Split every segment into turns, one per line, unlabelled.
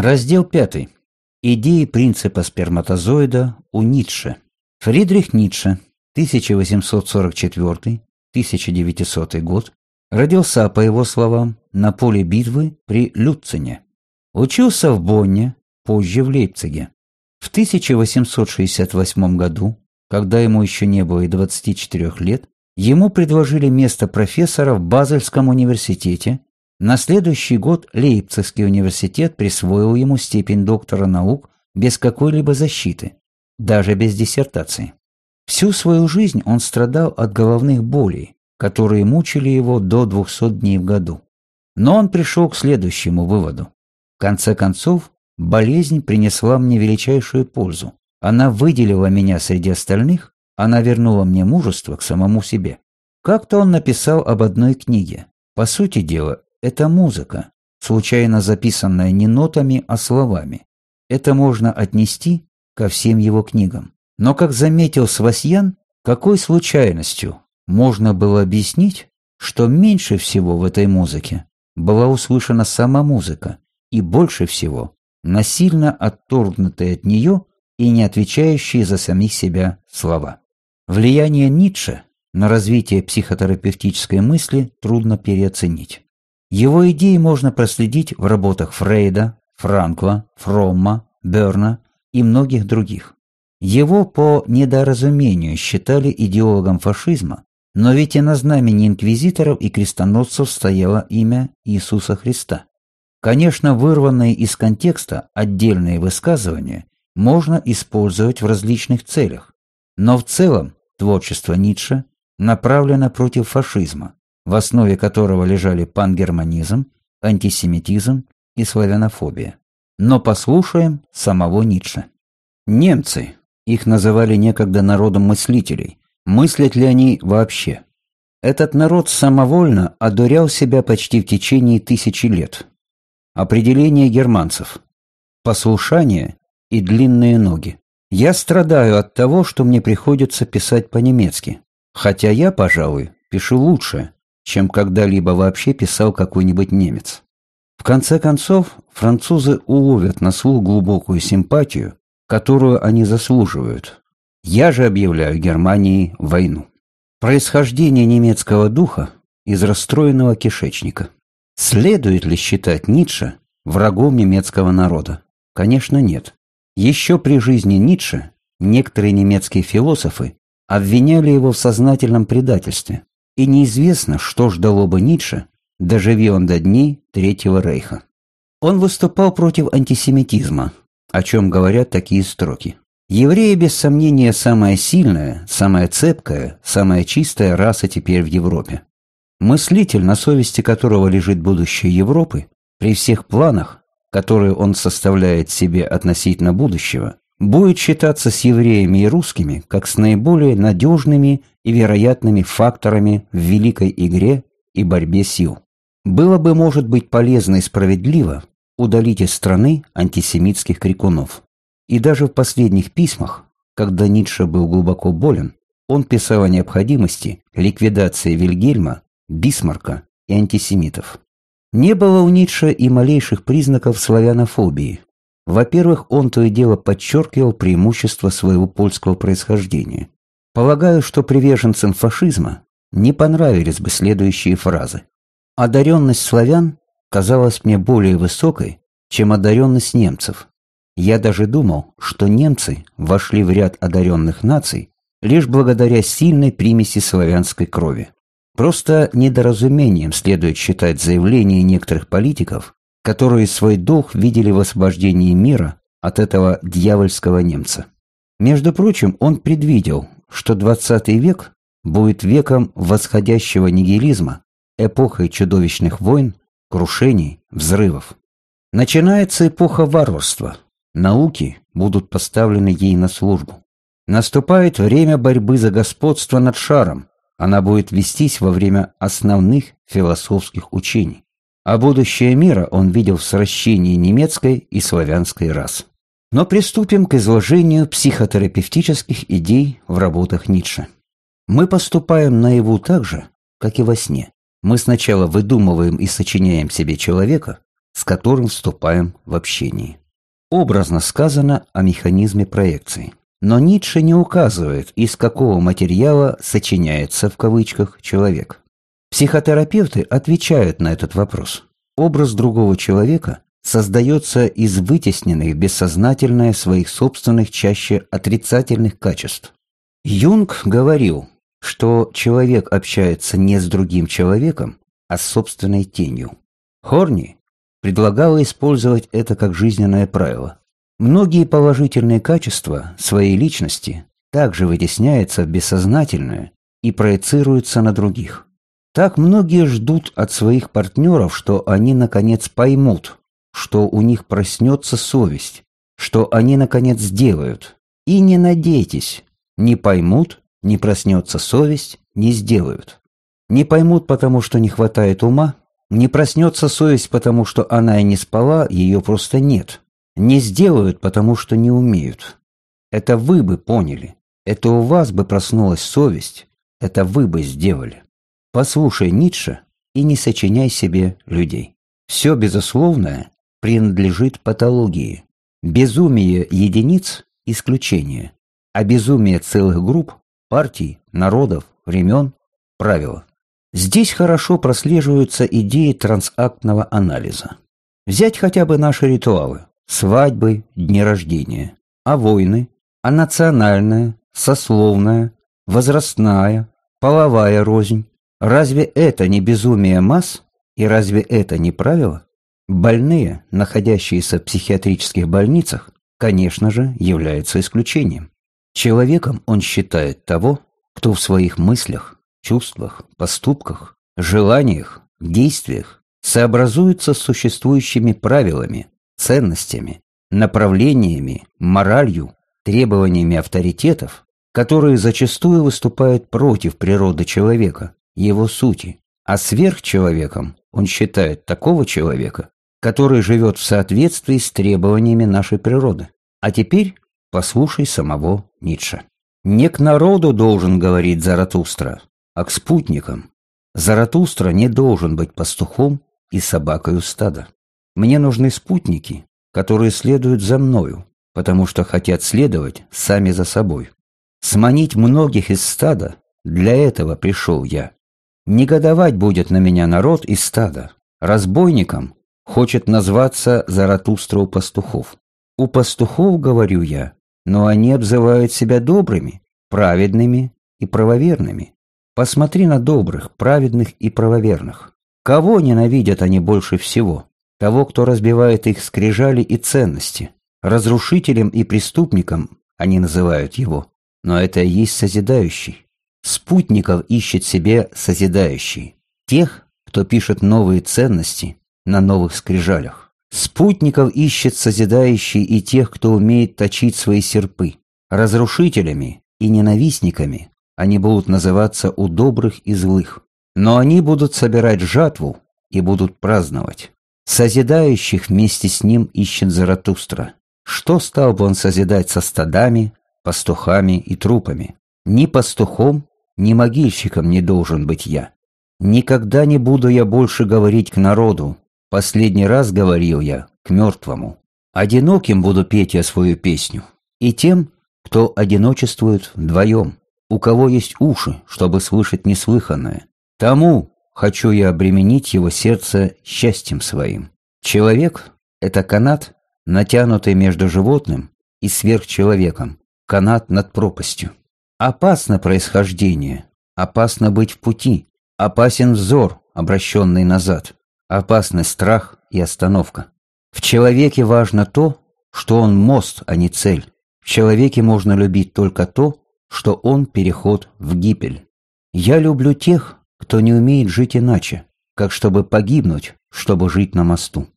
Раздел 5. Идеи принципа сперматозоида у Ницше. Фридрих Ницше, 1844-1900 год, родился, по его словам, на поле битвы при Люцине. Учился в Бонне, позже в Лейпциге. В 1868 году, когда ему еще не было и 24 лет, ему предложили место профессора в Базельском университете на следующий год Лейпцигский университет присвоил ему степень доктора наук без какой-либо защиты, даже без диссертации. Всю свою жизнь он страдал от головных болей, которые мучили его до 200 дней в году. Но он пришел к следующему выводу. В конце концов, болезнь принесла мне величайшую пользу. Она выделила меня среди остальных, она вернула мне мужество к самому себе. Как-то он написал об одной книге. По сути дела, это музыка, случайно записанная не нотами, а словами. Это можно отнести ко всем его книгам. Но, как заметил Свасьян, какой случайностью можно было объяснить, что меньше всего в этой музыке была услышана сама музыка, и больше всего насильно отторгнутые от нее и не отвечающие за самих себя слова. Влияние Ницше на развитие психотерапевтической мысли трудно переоценить. Его идеи можно проследить в работах Фрейда, Франкла, Фромма, Берна и многих других. Его по недоразумению считали идеологом фашизма, но ведь и на знамени инквизиторов и крестоносцев стояло имя Иисуса Христа. Конечно, вырванные из контекста отдельные высказывания можно использовать в различных целях, но в целом творчество Ницше направлено против фашизма, в основе которого лежали пангерманизм, антисемитизм и славянофобия. Но послушаем самого Ницше. Немцы, их называли некогда народом мыслителей, мыслят ли они вообще? Этот народ самовольно одурял себя почти в течение тысячи лет. Определение германцев. Послушание и длинные ноги. Я страдаю от того, что мне приходится писать по-немецки. Хотя я, пожалуй, пишу лучше, чем когда-либо вообще писал какой-нибудь немец. В конце концов, французы уловят на слух глубокую симпатию, которую они заслуживают. Я же объявляю Германии войну. Происхождение немецкого духа из расстроенного кишечника. Следует ли считать Ницше врагом немецкого народа? Конечно, нет. Еще при жизни Ницше некоторые немецкие философы обвиняли его в сознательном предательстве, и неизвестно, что ждало бы Ницше, доживи он до дней Третьего Рейха. Он выступал против антисемитизма, о чем говорят такие строки. Евреи, без сомнения, самая сильная, самая цепкая, самая чистая раса теперь в Европе. Мыслитель, на совести которого лежит будущее Европы, при всех планах, которые он составляет себе относительно будущего, будет считаться с евреями и русскими как с наиболее надежными и вероятными факторами в великой игре и борьбе сил. Было бы, может быть, полезно и справедливо удалить из страны антисемитских крикунов. И даже в последних письмах, когда Ницше был глубоко болен, он писал о необходимости ликвидации Вильгельма, Бисмарка и антисемитов. Не было у Ницше и малейших признаков славянофобии. Во-первых, он то и дело подчеркивал преимущество своего польского происхождения. Полагаю, что приверженцам фашизма не понравились бы следующие фразы. Одаренность славян казалась мне более высокой, чем одаренность немцев. Я даже думал, что немцы вошли в ряд одаренных наций лишь благодаря сильной примеси славянской крови. Просто недоразумением следует считать заявления некоторых политиков, которые свой дух видели в освобождении мира от этого дьявольского немца. Между прочим, он предвидел, что 20 век будет веком восходящего нигилизма, эпохой чудовищных войн, крушений, взрывов. Начинается эпоха варварства. Науки будут поставлены ей на службу. Наступает время борьбы за господство над шаром. Она будет вестись во время основных философских учений. А будущее мира он видел в сращении немецкой и славянской рас. Но приступим к изложению психотерапевтических идей в работах Ницше. Мы поступаем наяву так же, как и во сне. Мы сначала выдумываем и сочиняем себе человека, с которым вступаем в общение. Образно сказано о механизме проекции. Но Ницше не указывает, из какого материала «сочиняется» в кавычках человек. Психотерапевты отвечают на этот вопрос. Образ другого человека создается из вытесненных бессознательное своих собственных чаще отрицательных качеств. Юнг говорил, что человек общается не с другим человеком, а с собственной тенью. Хорни предлагал использовать это как жизненное правило. Многие положительные качества своей личности также вытесняются в бессознательное и проецируются на других. Так многие ждут от своих партнеров, что они наконец поймут, что у них проснется совесть, что они наконец сделают. И не надейтесь, не поймут, не проснется совесть, не сделают. Не поймут, потому что не хватает ума, не проснется совесть, потому что она и не спала, ее просто нет. Не сделают, потому что не умеют. Это вы бы поняли. Это у вас бы проснулась совесть. Это вы бы сделали. Послушай Ницше и не сочиняй себе людей. Все безусловное принадлежит патологии. Безумие единиц – исключение, а безумие целых групп, партий, народов, времен – правило. Здесь хорошо прослеживаются идеи трансактного анализа. Взять хотя бы наши ритуалы – свадьбы, дни рождения, а войны, а национальная, сословная, возрастная, половая рознь. Разве это не безумие масс и разве это не правило? Больные, находящиеся в психиатрических больницах, конечно же, являются исключением. Человеком он считает того, кто в своих мыслях, чувствах, поступках, желаниях, действиях сообразуется с существующими правилами, ценностями, направлениями, моралью, требованиями авторитетов, которые зачастую выступают против природы человека, его сути, а сверхчеловеком он считает такого человека, который живет в соответствии с требованиями нашей природы. А теперь послушай самого Ницше. Не к народу должен говорить Заратустра, а к спутникам. Заратустра не должен быть пастухом и собакой у стада. Мне нужны спутники, которые следуют за мною, потому что хотят следовать сами за собой. Сманить многих из стада, для этого пришел я. Негодовать будет на меня народ из стада. Разбойникам хочет назваться Заратустра у пастухов. У пастухов, говорю я, но они обзывают себя добрыми, праведными и правоверными. Посмотри на добрых, праведных и правоверных. Кого ненавидят они больше всего? Того, кто разбивает их скрижали и ценности. Разрушителем и преступником они называют его. Но это и есть созидающий. Спутников ищет себе созидающий. Тех, кто пишет новые ценности, на новых скрижалях. Спутников ищет созидающий и тех, кто умеет точить свои серпы. Разрушителями и ненавистниками они будут называться у добрых и злых. Но они будут собирать жатву и будут праздновать. Созидающих вместе с ним ищет Заратустра. Что стал бы он созидать со стадами, пастухами и трупами? Ни пастухом, ни могильщиком не должен быть я. Никогда не буду я больше говорить к народу, Последний раз говорил я к мертвому. Одиноким буду петь я свою песню. И тем, кто одиночествует вдвоем, у кого есть уши, чтобы слышать неслыханное. Тому хочу я обременить его сердце счастьем своим. Человек — это канат, натянутый между животным и сверхчеловеком, канат над пропастью. Опасно происхождение, опасно быть в пути, опасен взор, обращенный назад. Опасный страх и остановка. В человеке важно то, что он мост, а не цель. В человеке можно любить только то, что он переход в гибель. Я люблю тех, кто не умеет жить иначе, как чтобы погибнуть, чтобы жить на мосту.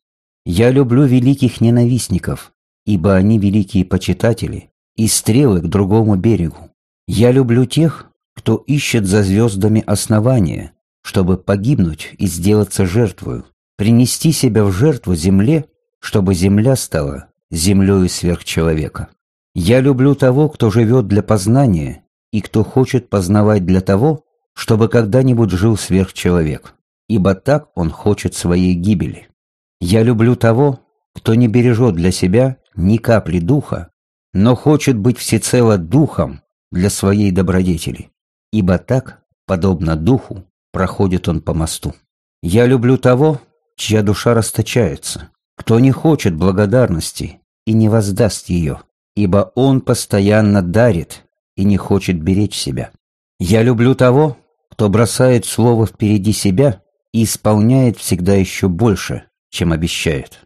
Я люблю великих ненавистников, ибо они великие почитатели и стрелы к другому берегу. Я люблю тех, кто ищет за звездами основания, чтобы погибнуть и сделаться жертвою, принести себя в жертву земле, чтобы земля стала землею сверхчеловека. Я люблю того, кто живет для познания и кто хочет познавать для того, чтобы когда-нибудь жил сверхчеловек, ибо так он хочет своей гибели. Я люблю того, кто не бережет для себя ни капли духа, но хочет быть всецело духом для своей добродетели, ибо так, подобно духу, проходит он по мосту. Я люблю того, чья душа расточается, кто не хочет благодарности и не воздаст ее, ибо он постоянно дарит и не хочет беречь себя. Я люблю того, кто бросает слово впереди себя и исполняет всегда еще больше, чем обещает.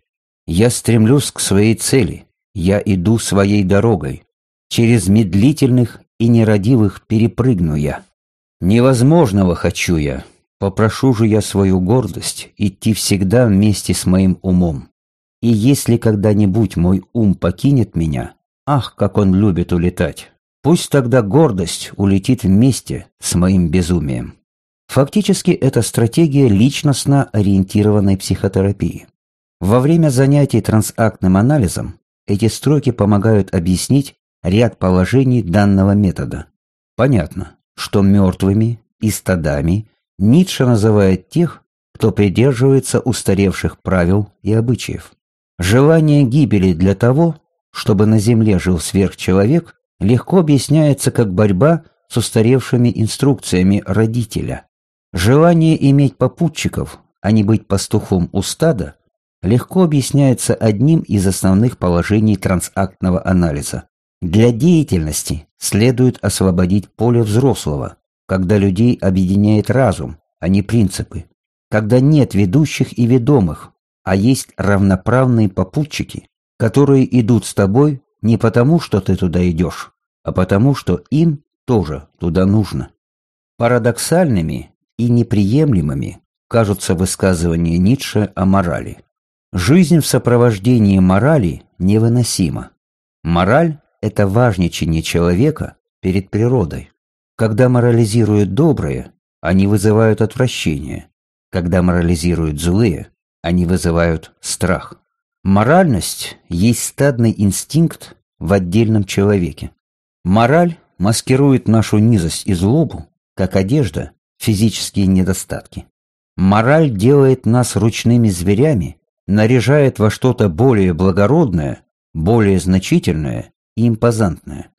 Я стремлюсь к своей цели, я иду своей дорогой. Через медлительных и нерадивых перепрыгну я. Невозможного хочу я, попрошу же я свою гордость идти всегда вместе с моим умом. И если когда-нибудь мой ум покинет меня, ах, как он любит улетать, пусть тогда гордость улетит вместе с моим безумием. Фактически это стратегия личностно ориентированной психотерапии. Во время занятий трансактным анализом эти строки помогают объяснить ряд положений данного метода. Понятно, что мертвыми и стадами Ницше называет тех, кто придерживается устаревших правил и обычаев. Желание гибели для того, чтобы на Земле жил сверхчеловек, легко объясняется как борьба с устаревшими инструкциями родителя. Желание иметь попутчиков, а не быть пастухом у стада, легко объясняется одним из основных положений трансактного анализа. Для деятельности следует освободить поле взрослого, когда людей объединяет разум, а не принципы, когда нет ведущих и ведомых, а есть равноправные попутчики, которые идут с тобой не потому, что ты туда идешь, а потому, что им тоже туда нужно. Парадоксальными и неприемлемыми кажутся высказывания Ницше о морали. Жизнь в сопровождении морали невыносима. Мораль – это важничание человека перед природой. Когда морализируют добрые, они вызывают отвращение. Когда морализируют злые, они вызывают страх. Моральность есть стадный инстинкт в отдельном человеке. Мораль маскирует нашу низость и злобу, как одежда физические недостатки. Мораль делает нас ручными зверями, наряжает во что-то более благородное, более значительное и импозантное.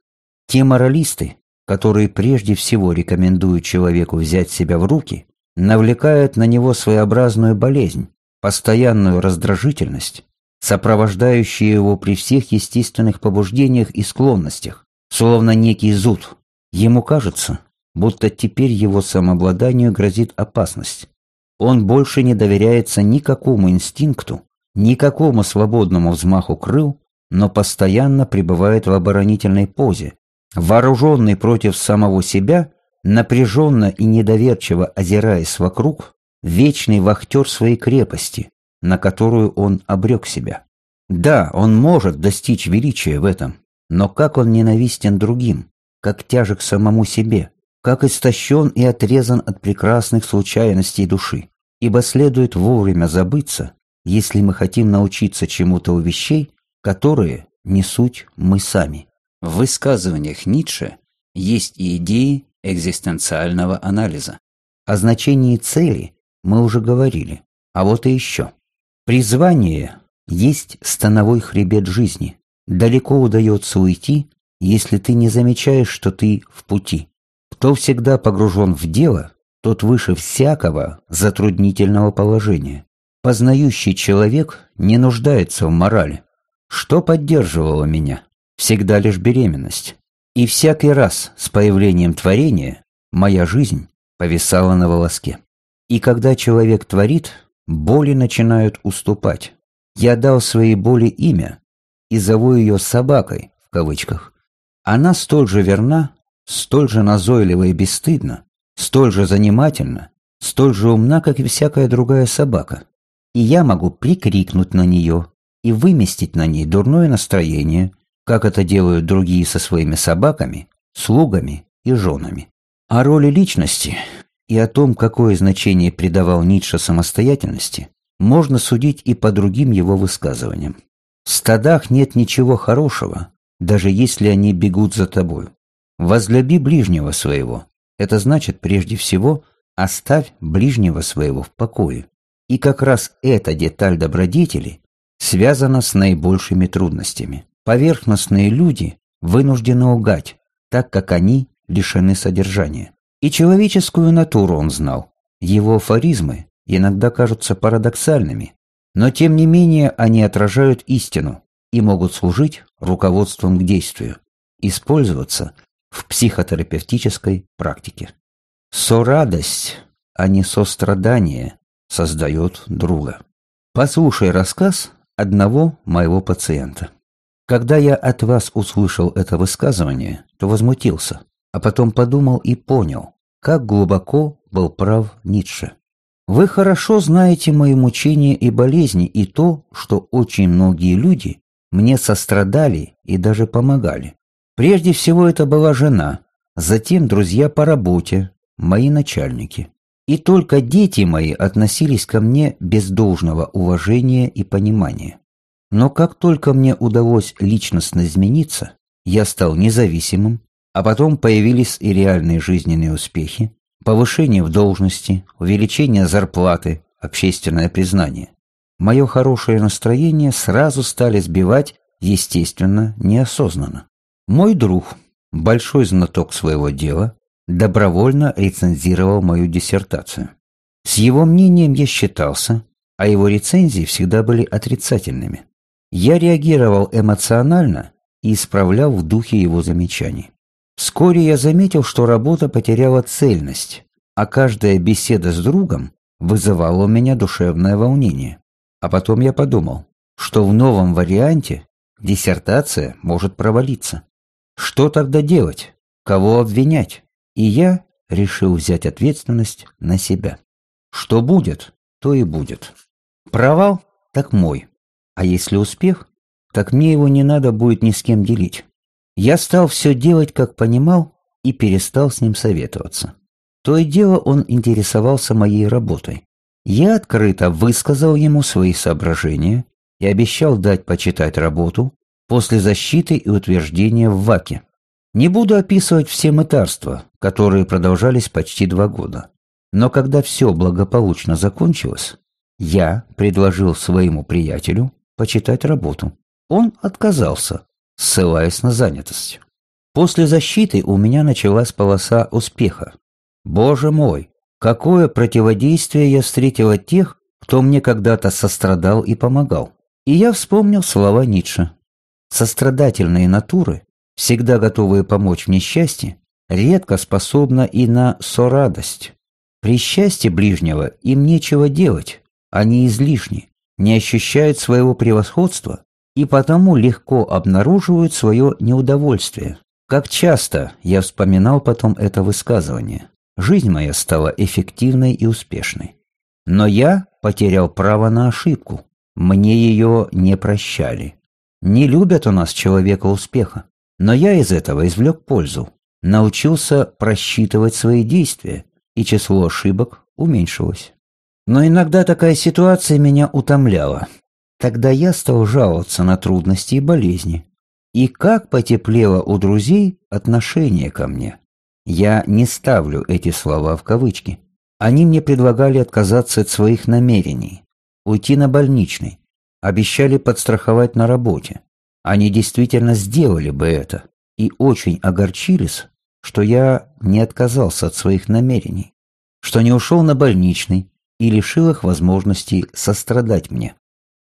Те моралисты, которые прежде всего рекомендуют человеку взять себя в руки, навлекают на него своеобразную болезнь, постоянную раздражительность, сопровождающую его при всех естественных побуждениях и склонностях, словно некий зуд. Ему кажется, будто теперь его самообладанию грозит опасность. Он больше не доверяется никакому инстинкту, никакому свободному взмаху крыл, но постоянно пребывает в оборонительной позе, вооруженный против самого себя, напряженно и недоверчиво озираясь вокруг, вечный вахтер своей крепости, на которую он обрек себя. Да, он может достичь величия в этом, но как он ненавистен другим, как тяжек самому себе, как истощен и отрезан от прекрасных случайностей души, ибо следует вовремя забыться, если мы хотим научиться чему-то у вещей, которые не суть мы сами. В высказываниях Ницше есть и идеи экзистенциального анализа. О значении цели мы уже говорили, а вот и еще. Призвание есть становой хребет жизни. Далеко удается уйти, если ты не замечаешь, что ты в пути. Кто всегда погружен в дело, тот выше всякого затруднительного положения. Познающий человек не нуждается в морали. Что поддерживало меня? Всегда лишь беременность. И всякий раз с появлением творения моя жизнь повисала на волоске. И когда человек творит, боли начинают уступать. Я дал своей боли имя и зову ее «собакой» в кавычках. Она столь же верна, столь же назойлива и бесстыдна, столь же занимательна, столь же умна, как и всякая другая собака. И я могу прикрикнуть на нее и выместить на ней дурное настроение, как это делают другие со своими собаками, слугами и женами. О роли личности и о том, какое значение придавал Ницше самостоятельности, можно судить и по другим его высказываниям. В стадах нет ничего хорошего, даже если они бегут за тобою. Возлюби ближнего своего. Это значит, прежде всего, оставь ближнего своего в покое. И как раз эта деталь добродетели связана с наибольшими трудностями. Поверхностные люди вынуждены лгать, так как они лишены содержания. И человеческую натуру он знал. Его афоризмы иногда кажутся парадоксальными, но тем не менее они отражают истину и могут служить руководством к действию, использоваться в психотерапевтической практике. Сорадость, а не сострадание, создает друга. Послушай рассказ одного моего пациента. Когда я от вас услышал это высказывание, то возмутился, а потом подумал и понял, как глубоко был прав Ницше. Вы хорошо знаете мои мучения и болезни и то, что очень многие люди мне сострадали и даже помогали. Прежде всего это была жена, затем друзья по работе, мои начальники. И только дети мои относились ко мне без должного уважения и понимания. Но как только мне удалось личностно измениться, я стал независимым, а потом появились и реальные жизненные успехи, повышение в должности, увеличение зарплаты, общественное признание. Мое хорошее настроение сразу стали сбивать, естественно, неосознанно. Мой друг, большой знаток своего дела, добровольно рецензировал мою диссертацию. С его мнением я считался, а его рецензии всегда были отрицательными. Я реагировал эмоционально и исправлял в духе его замечаний. Вскоре я заметил, что работа потеряла цельность, а каждая беседа с другом вызывала у меня душевное волнение. А потом я подумал, что в новом варианте диссертация может провалиться. Что тогда делать? Кого обвинять? И я решил взять ответственность на себя. Что будет, то и будет. Провал – так мой. А если успех, так мне его не надо будет ни с кем делить. Я стал все делать, как понимал, и перестал с ним советоваться. То и дело он интересовался моей работой. Я открыто высказал ему свои соображения и обещал дать почитать работу после защиты и утверждения в ВАКе. Не буду описывать все мытарства, которые продолжались почти два года. Но когда все благополучно закончилось, я предложил своему приятелю почитать работу. Он отказался, ссылаясь на занятость. После защиты у меня началась полоса успеха. Боже мой, какое противодействие я встретил от тех, кто мне когда-то сострадал и помогал. И я вспомнил слова Ницше. Сострадательные натуры, всегда готовые помочь в несчастье, редко способна и на сорадость. При счастье ближнего им нечего делать, они излишни, не ощущают своего превосходства и потому легко обнаруживают свое неудовольствие. Как часто я вспоминал потом это высказывание. Жизнь моя стала эффективной и успешной. Но я потерял право на ошибку. Мне ее не прощали. Не любят у нас человека успеха. Но я из этого извлек пользу. Научился просчитывать свои действия, и число ошибок уменьшилось. Но иногда такая ситуация меня утомляла. Тогда я стал жаловаться на трудности и болезни. И как потеплело у друзей отношение ко мне. Я не ставлю эти слова в кавычки. Они мне предлагали отказаться от своих намерений, уйти на больничный, обещали подстраховать на работе. Они действительно сделали бы это и очень огорчились, что я не отказался от своих намерений, что не ушел на больничный и лишил их возможности сострадать мне.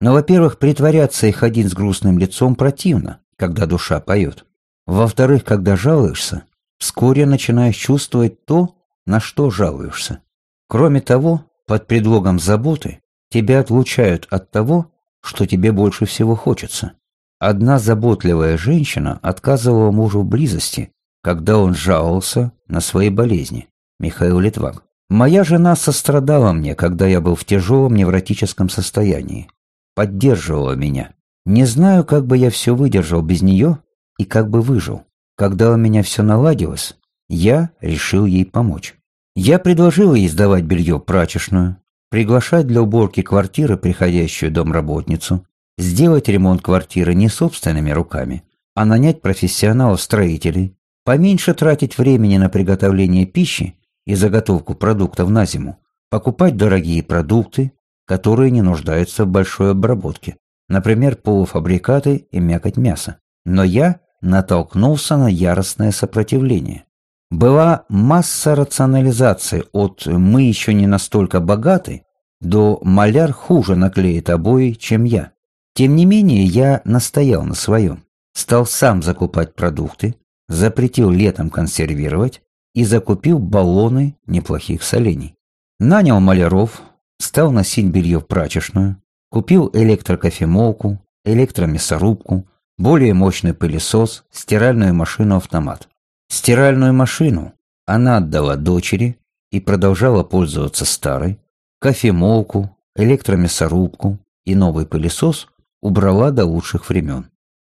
Но, во-первых, притворяться и ходить с грустным лицом противно, когда душа поет. Во-вторых, когда жалуешься, вскоре начинаешь чувствовать то, на что жалуешься. Кроме того, под предлогом заботы тебя отлучают от того, что тебе больше всего хочется. Одна заботливая женщина отказывала мужу в близости, когда он жаловался на свои болезни. Михаил Литвак. Моя жена сострадала мне, когда я был в тяжелом невротическом состоянии. Поддерживала меня. Не знаю, как бы я все выдержал без нее и как бы выжил. Когда у меня все наладилось, я решил ей помочь. Я предложил ей сдавать белье прачечную, приглашать для уборки квартиры приходящую домработницу, сделать ремонт квартиры не собственными руками, а нанять профессионалов-строителей, поменьше тратить времени на приготовление пищи и заготовку продуктов на зиму, покупать дорогие продукты, которые не нуждаются в большой обработке, например, полуфабрикаты и мякоть мяса. Но я натолкнулся на яростное сопротивление. Была масса рационализации от «мы еще не настолько богаты» до «маляр хуже наклеит обои, чем я». Тем не менее, я настоял на своем. Стал сам закупать продукты, запретил летом консервировать и закупил баллоны неплохих солений. Нанял маляров, стал носить белье в прачечную, купил электрокофемолку, электромясорубку, более мощный пылесос, стиральную машину-автомат. Стиральную машину она отдала дочери и продолжала пользоваться старой, кофемолку, электромясорубку и новый пылесос убрала до лучших времен.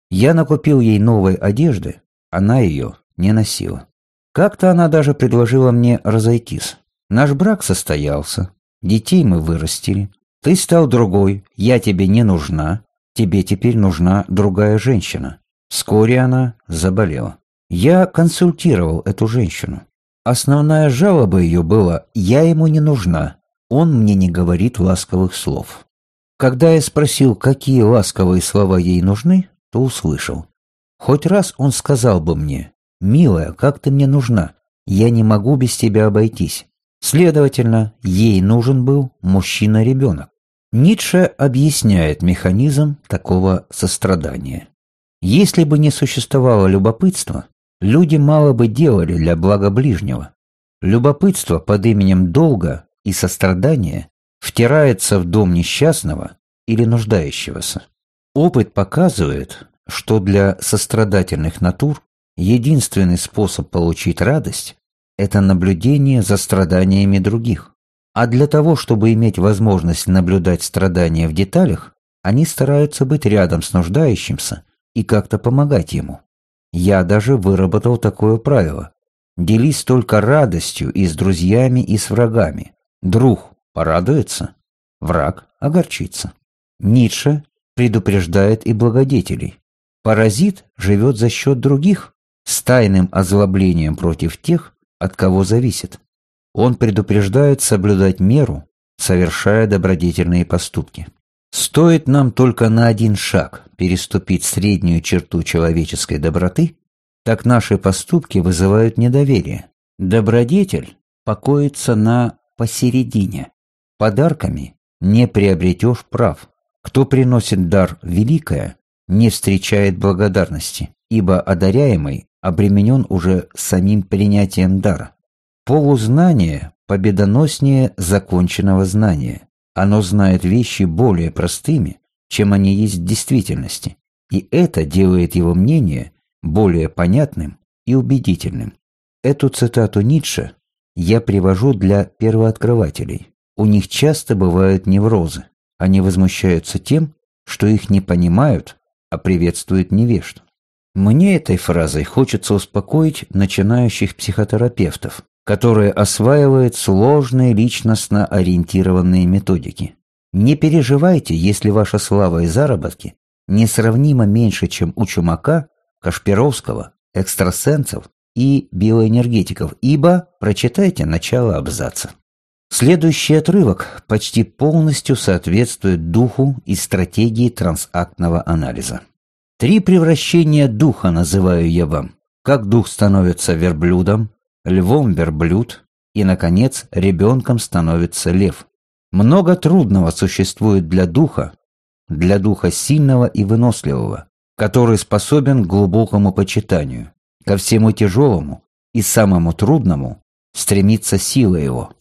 Я накупил ей новой одежды, она ее не носила. Как-то она даже предложила мне разойтись. Наш брак состоялся, детей мы вырастили, ты стал другой, я тебе не нужна, тебе теперь нужна другая женщина. Вскоре она заболела. Я консультировал эту женщину. Основная жалоба ее была «я ему не нужна, он мне не говорит ласковых слов». Когда я спросил, какие ласковые слова ей нужны, то услышал. Хоть раз он сказал бы мне «Милая, как ты мне нужна, я не могу без тебя обойтись». Следовательно, ей нужен был мужчина-ребенок. Ницше объясняет механизм такого сострадания. Если бы не существовало любопытства, люди мало бы делали для блага ближнего. Любопытство под именем долга и сострадания втирается в дом несчастного или нуждающегося. Опыт показывает, что для сострадательных натур единственный способ получить радость – это наблюдение за страданиями других. А для того, чтобы иметь возможность наблюдать страдания в деталях, они стараются быть рядом с нуждающимся и как-то помогать ему. Я даже выработал такое правило. Делись только радостью и с друзьями, и с врагами. Друг порадуется, враг огорчится. Ницше предупреждает и благодетелей. Паразит живет за счет других, с тайным озлоблением против тех, от кого зависит. Он предупреждает соблюдать меру, совершая добродетельные поступки. Стоит нам только на один шаг переступить среднюю черту человеческой доброты, так наши поступки вызывают недоверие. Добродетель покоится на посередине. Подарками не приобретешь прав. Кто приносит дар великое, не встречает благодарности, ибо одаряемый обременен уже самим принятием дара. Полузнание победоноснее законченного знания. Оно знает вещи более простыми, чем они есть в действительности, и это делает его мнение более понятным и убедительным. Эту цитату Ницше я привожу для первооткрывателей. У них часто бывают неврозы. Они возмущаются тем, что их не понимают, а приветствуют невежд. Мне этой фразой хочется успокоить начинающих психотерапевтов, которые осваивают сложные личностно ориентированные методики. Не переживайте, если ваша слава и заработки несравнимо меньше, чем у Чумака, Кашпировского, экстрасенсов и биоэнергетиков, ибо прочитайте начало абзаца. Следующий отрывок почти полностью соответствует духу и стратегии трансактного анализа. Три превращения духа называю я вам. Как дух становится верблюдом, львом верблюд и, наконец, ребенком становится лев. Много трудного существует для духа, для духа сильного и выносливого, который способен к глубокому почитанию. Ко всему тяжелому и самому трудному стремится сила его.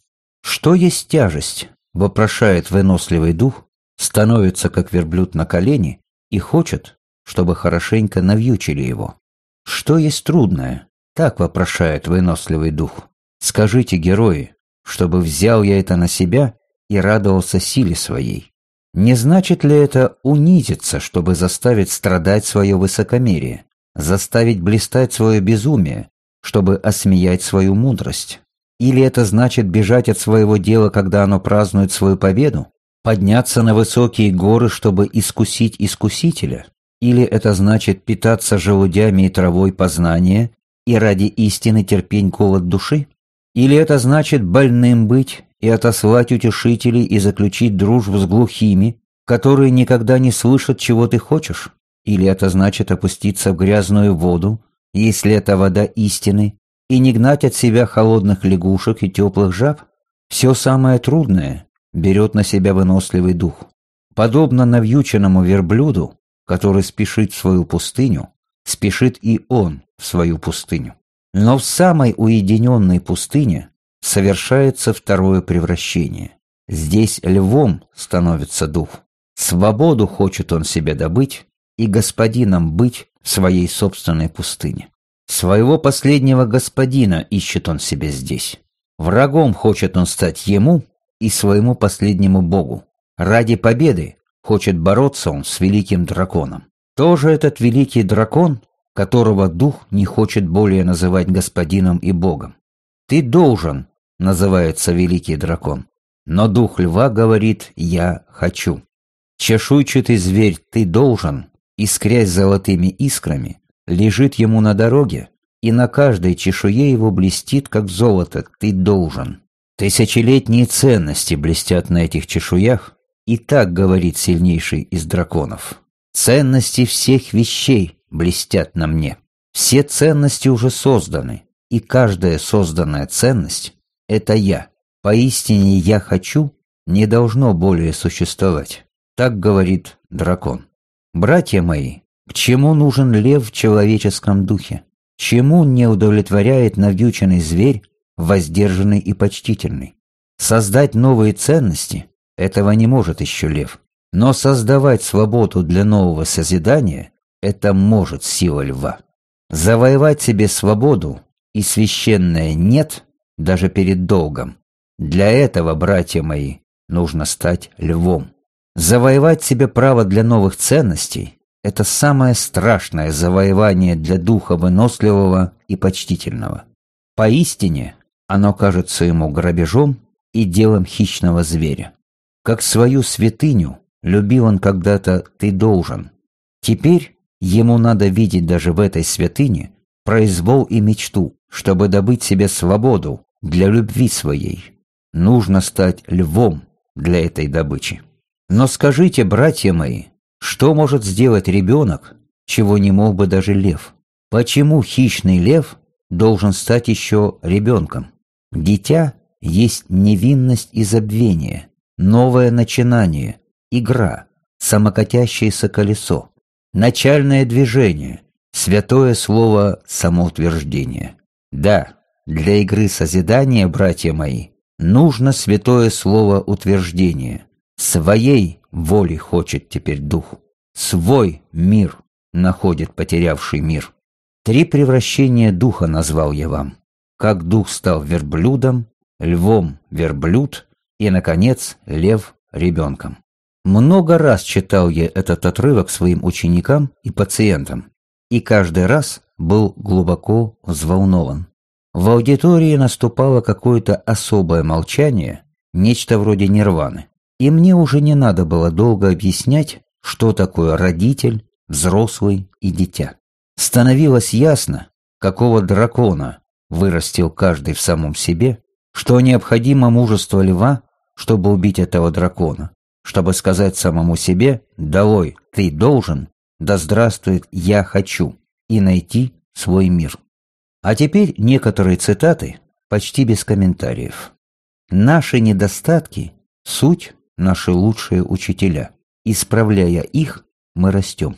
Что есть тяжесть? Вопрошает выносливый дух, становится как верблюд на колени и хочет, чтобы хорошенько навьючили его. Что есть трудное? Так вопрошает выносливый дух. Скажите, герои, чтобы взял я это на себя и радовался силе своей. Не значит ли это унизиться, чтобы заставить страдать свое высокомерие, заставить блистать свое безумие, чтобы осмеять свою мудрость? Или это значит бежать от своего дела, когда оно празднует свою победу? Подняться на высокие горы, чтобы искусить искусителя? Или это значит питаться желудями и травой познания и ради истины терпень голод души? Или это значит больным быть и отослать утешителей и заключить дружбу с глухими, которые никогда не слышат, чего ты хочешь? Или это значит опуститься в грязную воду, если это вода истины, и не гнать от себя холодных лягушек и теплых жаб? Все самое трудное берет на себя выносливый дух. Подобно навьюченному верблюду, который спешит в свою пустыню, спешит и он в свою пустыню. Но в самой уединенной пустыне совершается второе превращение. Здесь львом становится дух. Свободу хочет он себе добыть и господином быть в своей собственной пустыне. Своего последнего господина ищет он себе здесь. Врагом хочет он стать ему и своему последнему богу. Ради победы хочет бороться он с великим драконом. Тоже этот великий дракон, которого дух не хочет более называть господином и богом. Ты должен, называется великий дракон. Но дух льва говорит «я хочу». Чешуйчатый зверь ты должен, искрясь золотыми искрами, лежит ему на дороге, и на каждой чешуе его блестит, как золото, ты должен. Тысячелетние ценности блестят на этих чешуях, и так говорит сильнейший из драконов. Ценности всех вещей блестят на мне. Все ценности уже созданы, и каждая созданная ценность – это я. Поистине я хочу не должно более существовать. Так говорит дракон. Братья мои, к чему нужен лев в человеческом духе? Чему не удовлетворяет навьюченный зверь, воздержанный и почтительный? Создать новые ценности – этого не может еще лев. Но создавать свободу для нового созидания – это может сила льва. Завоевать себе свободу и священное «нет» даже перед долгом. Для этого, братья мои, нужно стать львом. Завоевать себе право для новых ценностей – это самое страшное завоевание для духа выносливого и почтительного. Поистине, оно кажется ему грабежом и делом хищного зверя. Как свою святыню любил он когда-то «ты должен». Теперь ему надо видеть даже в этой святыне произвол и мечту, чтобы добыть себе свободу для любви своей. Нужно стать львом для этой добычи. Но скажите, братья мои, что может сделать ребенок, чего не мог бы даже лев? Почему хищный лев должен стать еще ребенком? Дитя есть невинность и забвение, новое начинание, игра, самокатящееся колесо, начальное движение, святое слово самоутверждение. Да, для игры созидания, братья мои, нужно святое слово утверждение – Своей воли хочет теперь дух. Свой мир находит потерявший мир. Три превращения духа назвал я вам. Как дух стал верблюдом, львом верблюд и, наконец, лев ребенком. Много раз читал я этот отрывок своим ученикам и пациентам, и каждый раз был глубоко взволнован. В аудитории наступало какое-то особое молчание, нечто вроде нирваны. И мне уже не надо было долго объяснять, что такое родитель, взрослый и дитя. Становилось ясно, какого дракона вырастил каждый в самом себе, что необходимо мужество льва, чтобы убить этого дракона, чтобы сказать самому себе «Долой, ты должен, да здравствует «я хочу» и найти свой мир». А теперь некоторые цитаты почти без комментариев. Наши недостатки – суть наши лучшие учителя. Исправляя их, мы растем.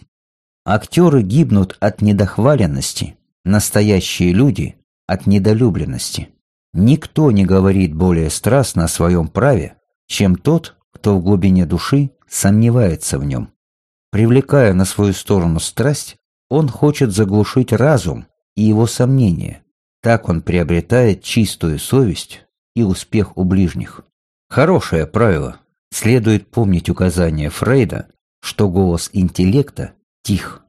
Актеры гибнут от недохваленности, настоящие люди – от недолюбленности. Никто не говорит более страстно о своем праве, чем тот, кто в глубине души сомневается в нем. Привлекая на свою сторону страсть, он хочет заглушить разум и его сомнения. Так он приобретает чистую совесть и успех у ближних. Хорошее правило, Следует помнить указание Фрейда, что голос интеллекта тих.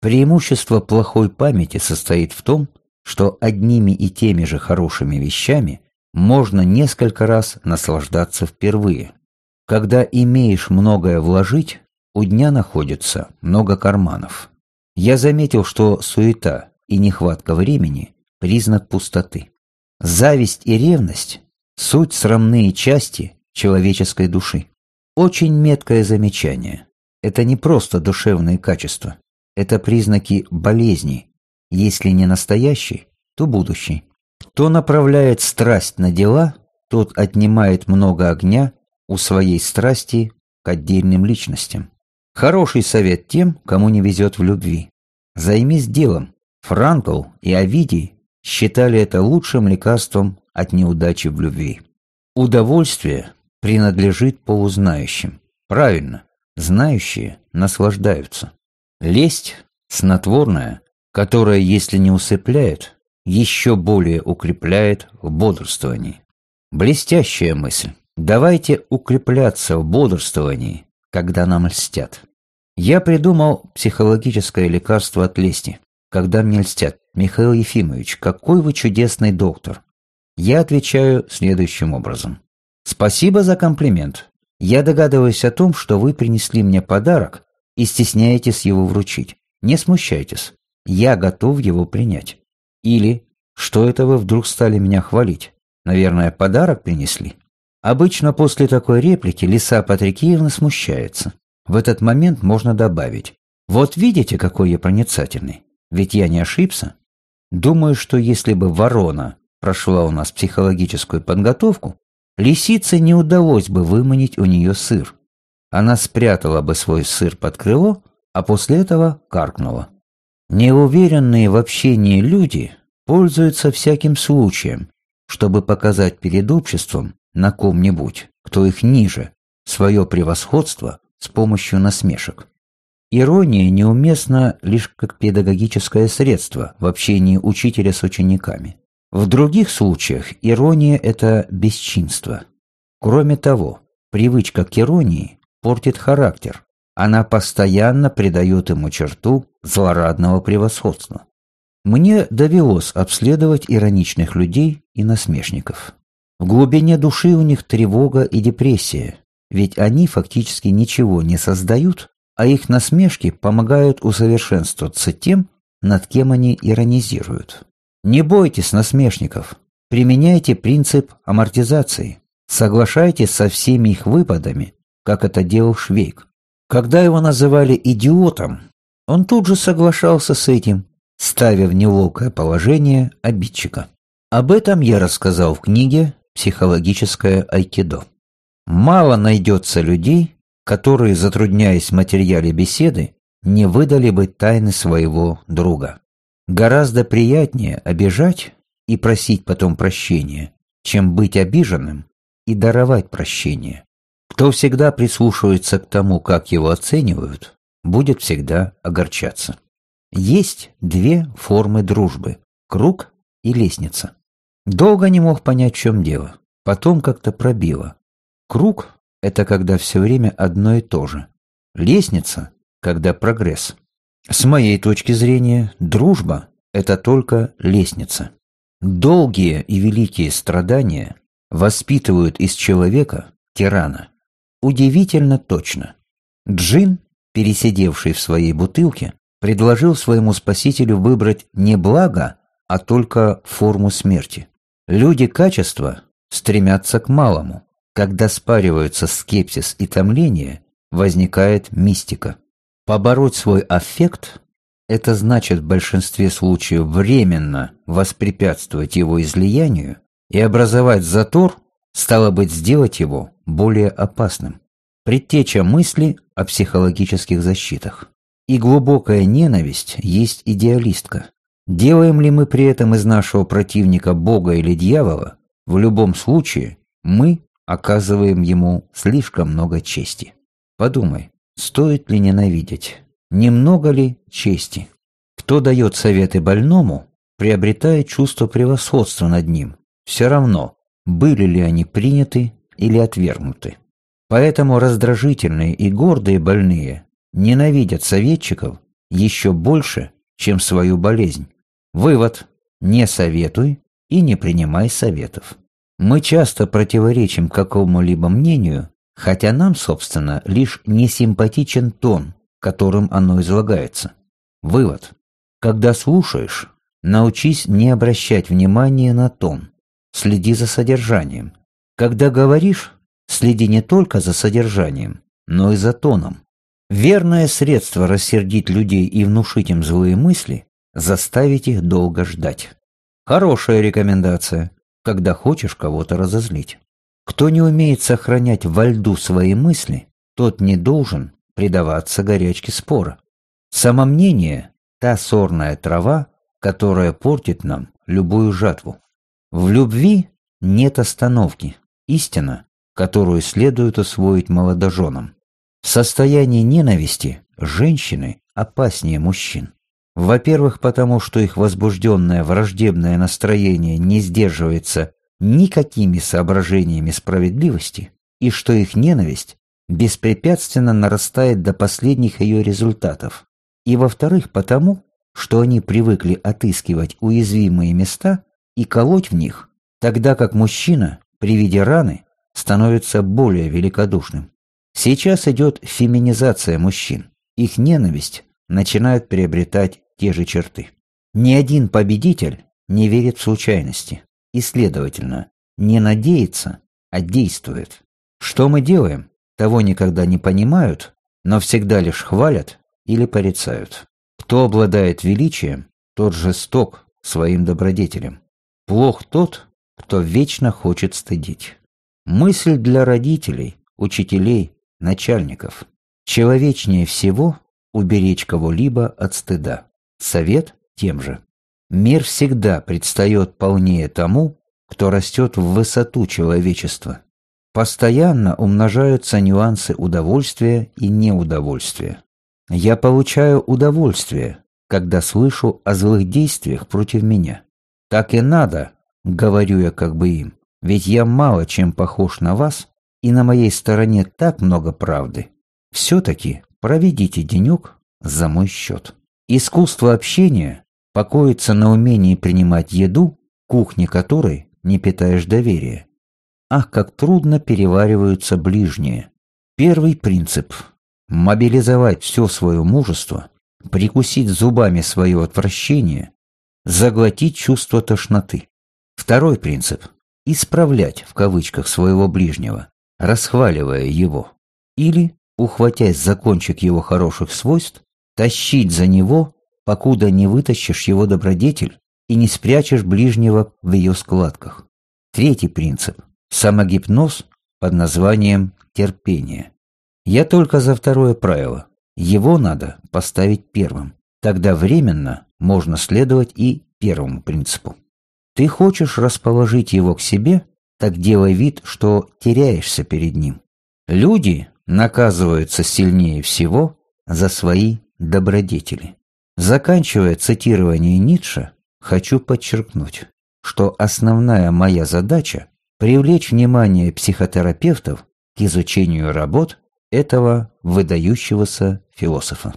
Преимущество плохой памяти состоит в том, что одними и теми же хорошими вещами можно несколько раз наслаждаться впервые. Когда имеешь многое вложить, у дня находится много карманов. Я заметил, что суета и нехватка времени – признак пустоты. Зависть и ревность суть срамные части человеческой души. Очень меткое замечание. Это не просто душевные качества. Это признаки болезни. Если не настоящий, то будущий. Кто направляет страсть на дела, тот отнимает много огня у своей страсти к отдельным личностям. Хороший совет тем, кому не везет в любви. Займись делом. Франкл и Овидий считали это лучшим лекарством от неудачи в любви. Удовольствие принадлежит полузнающим. Правильно, знающие наслаждаются. Лесть – снотворная, которая, если не усыпляет, еще более укрепляет в бодрствовании. Блестящая мысль. Давайте укрепляться в бодрствовании, когда нам льстят. Я придумал психологическое лекарство от лести, когда мне льстят. Михаил Ефимович, какой вы чудесный доктор. Я отвечаю следующим образом. Спасибо за комплимент. Я догадываюсь о том, что вы принесли мне подарок и стесняетесь его вручить. Не смущайтесь. Я готов его принять. Или, что это вы вдруг стали меня хвалить? Наверное, подарок принесли? Обычно после такой реплики Лиса Патрикеевна смущается. В этот момент можно добавить. Вот видите, какой я проницательный. Ведь я не ошибся. Думаю, что если бы ворона прошла у нас психологическую подготовку, лисице не удалось бы выманить у нее сыр. Она спрятала бы свой сыр под крыло, а после этого каркнула. Неуверенные в общении люди пользуются всяким случаем, чтобы показать перед обществом на ком-нибудь, кто их ниже, свое превосходство с помощью насмешек. Ирония неуместна лишь как педагогическое средство в общении учителя с учениками. В других случаях ирония – это бесчинство. Кроме того, привычка к иронии портит характер. Она постоянно придает ему черту злорадного превосходства. Мне довелось обследовать ироничных людей и насмешников. В глубине души у них тревога и депрессия, ведь они фактически ничего не создают, а их насмешки помогают усовершенствоваться тем, над кем они иронизируют. Не бойтесь насмешников, применяйте принцип амортизации, соглашайтесь со всеми их выпадами, как это делал Швейк. Когда его называли идиотом, он тут же соглашался с этим, ставя в неловкое положение обидчика. Об этом я рассказал в книге «Психологическое айкидо». Мало найдется людей, которые, затрудняясь в материале беседы, не выдали бы тайны своего друга. Гораздо приятнее обижать и просить потом прощения, чем быть обиженным и даровать прощение. Кто всегда прислушивается к тому, как его оценивают, будет всегда огорчаться. Есть две формы дружбы – круг и лестница. Долго не мог понять, в чем дело. Потом как-то пробило. Круг – это когда все время одно и то же. Лестница – когда прогресс. С моей точки зрения, дружба – это только лестница. Долгие и великие страдания воспитывают из человека тирана. Удивительно точно. Джин, пересидевший в своей бутылке, предложил своему спасителю выбрать не благо, а только форму смерти. Люди качества стремятся к малому. Когда спариваются скепсис и томление, возникает мистика. Побороть свой аффект – это значит в большинстве случаев временно воспрепятствовать его излиянию и образовать затор, стало быть, сделать его более опасным. Предтеча мысли о психологических защитах. И глубокая ненависть есть идеалистка. Делаем ли мы при этом из нашего противника Бога или дьявола, в любом случае мы оказываем ему слишком много чести. Подумай, стоит ли ненавидеть? Немного ли чести? Кто дает советы больному, приобретает чувство превосходства над ним. Все равно, были ли они приняты или отвергнуты. Поэтому раздражительные и гордые больные ненавидят советчиков еще больше, чем свою болезнь. Вывод – не советуй и не принимай советов. Мы часто противоречим какому-либо мнению, хотя нам, собственно, лишь не симпатичен тон, которым оно излагается. Вывод. Когда слушаешь, научись не обращать внимания на тон. Следи за содержанием. Когда говоришь, следи не только за содержанием, но и за тоном. Верное средство рассердить людей и внушить им злые мысли – заставить их долго ждать. Хорошая рекомендация, когда хочешь кого-то разозлить. Кто не умеет сохранять во льду свои мысли, тот не должен предаваться горячке спора. Самомнение – та сорная трава, которая портит нам любую жатву. В любви нет остановки, истина, которую следует усвоить молодоженам. В состоянии ненависти женщины опаснее мужчин. Во-первых, потому что их возбужденное враждебное настроение не сдерживается никакими соображениями справедливости, и что их ненависть беспрепятственно нарастает до последних ее результатов. И во-вторых, потому, что они привыкли отыскивать уязвимые места и колоть в них, тогда как мужчина при виде раны становится более великодушным. Сейчас идет феминизация мужчин. Их ненависть начинает приобретать те же черты. Ни один победитель не верит в случайности и, следовательно, не надеется, а действует. Что мы делаем, того никогда не понимают, но всегда лишь хвалят или порицают. Кто обладает величием, тот жесток своим добродетелем. Плох тот, кто вечно хочет стыдить. Мысль для родителей, учителей, начальников. Человечнее всего уберечь кого-либо от стыда. Совет тем же. Мир всегда предстает полнее тому, кто растет в высоту человечества. Постоянно умножаются нюансы удовольствия и неудовольствия. Я получаю удовольствие, когда слышу о злых действиях против меня. Так и надо, говорю я как бы им, ведь я мало чем похож на вас, и на моей стороне так много правды. Все-таки проведите денек за мой счет. Искусство общения покоится на умении принимать еду, кухне которой не питаешь доверия. Ах, как трудно перевариваются ближние. Первый принцип – мобилизовать все свое мужество, прикусить зубами свое отвращение, заглотить чувство тошноты. Второй принцип – исправлять в кавычках своего ближнего, расхваливая его. Или, ухватясь за кончик его хороших свойств, тащить за него, покуда не вытащишь его добродетель и не спрячешь ближнего в ее складках. Третий принцип – самогипноз под названием терпение. Я только за второе правило. Его надо поставить первым. Тогда временно можно следовать и первому принципу. Ты хочешь расположить его к себе, так делай вид, что теряешься перед ним. Люди наказываются сильнее всего за свои добродетели. Заканчивая цитирование Ницше, хочу подчеркнуть, что основная моя задача – привлечь внимание психотерапевтов к изучению работ этого выдающегося философа.